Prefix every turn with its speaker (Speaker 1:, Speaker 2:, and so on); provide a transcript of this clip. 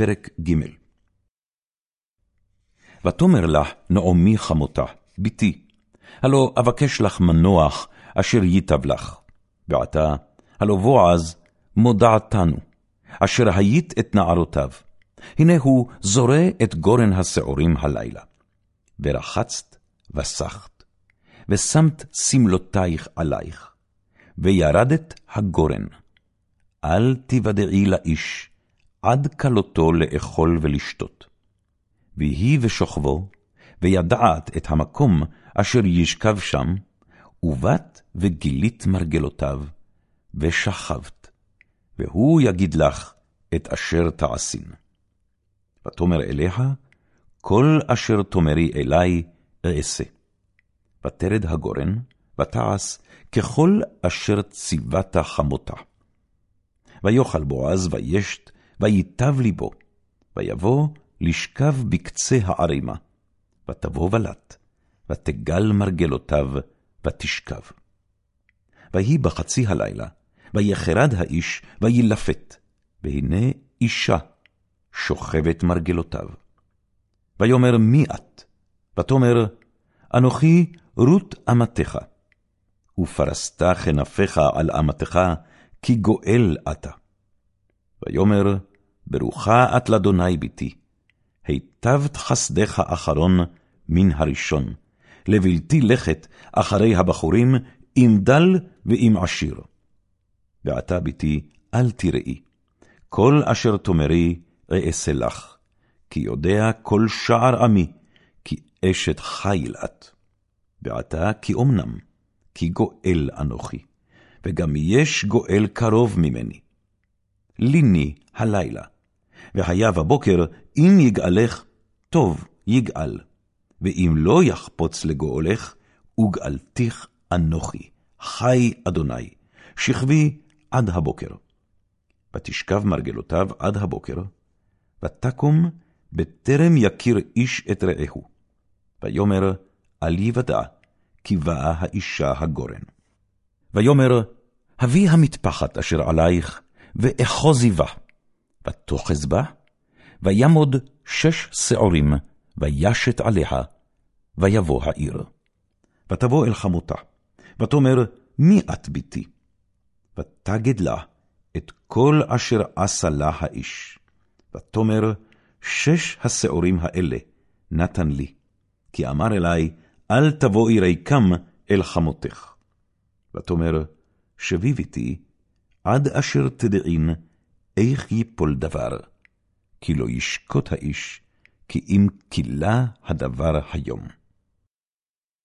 Speaker 1: פרק ג' ותאמר לך נעמי חמותה, בתי, הלא אבקש לך מנוח אשר ייטב לך. ועתה, הלא בועז מודעתנו, אשר היית את נערותיו. הנה הוא זורע את גורן השעורים הלילה. ורחצת וסחת, ושמת שמלותייך עלייך, וירדת הגורן. אל תיוודעי לאיש, עד כלותו לאכול ולשתות. ויהי ושוכבו, וידעת את המקום אשר ישכב שם, ובאת וגילית מרגלותיו, ושכבת, והוא יגיד לך את אשר תעשין. ותאמר אליה, כל אשר תאמרי אלי אעשה. ותרד הגורן, ותעש ככל אשר ציוות חמותה. ויאכל בועז וישת, ויטב ליבו, ויבוא לשכב בקצה הערימה, ותבוא ולט, ותגל מרגלותיו, ותשכב. ויהי בחצי הלילה, ויחרד האיש, וילפת, והנה אישה שוכבת מרגלותיו. ויאמר מי את? ותאמר, אנוכי רות אמתך. ופרסת כנפיך על אמתך, כי גואל אתה. ויאמר, ברוכה את לאדוני ביתי, היטבת חסדך אחרון מן הראשון, לבלתי לכת אחרי הבחורים, אם דל ואם עשיר. ועתה ביתי, אל תראי, כל אשר תאמרי אעשה לך, כי יודע כל שער עמי, כי אשת חיל את. ועתה כי אמנם, כי גואל אנוכי, וגם יש גואל קרוב ממני. ליני הלילה, והיה בבוקר, אם יגאלך, טוב יגאל, ואם לא יחפוץ לגואלך, וגאלתיך אנוכי, חי אדוני, שכבי עד הבוקר. ותשכב מרגלותיו עד הבוקר, ותקום בטרם יכיר איש את רעהו. ויאמר, אל יוודע, כי באה האישה הגורן. ויאמר, הביא המטפחת אשר עלייך, ואחוזי בה. ותאחז בה, וימוד שש שעורים, וישת עליה, ויבוא העיר. ותבוא אל חמותה, ותאמר, מי את ביתי? ותגד לה את כל אשר עשה לה האיש. ותאמר, שש השעורים האלה נתן לי, כי אמר אלי, אל תבואי ריקם אל חמותך. ותאמר, שבי ביתי, עד אשר תדעין איך יפול דבר, כי לא ישקוט האיש, כי אם כילה הדבר היום.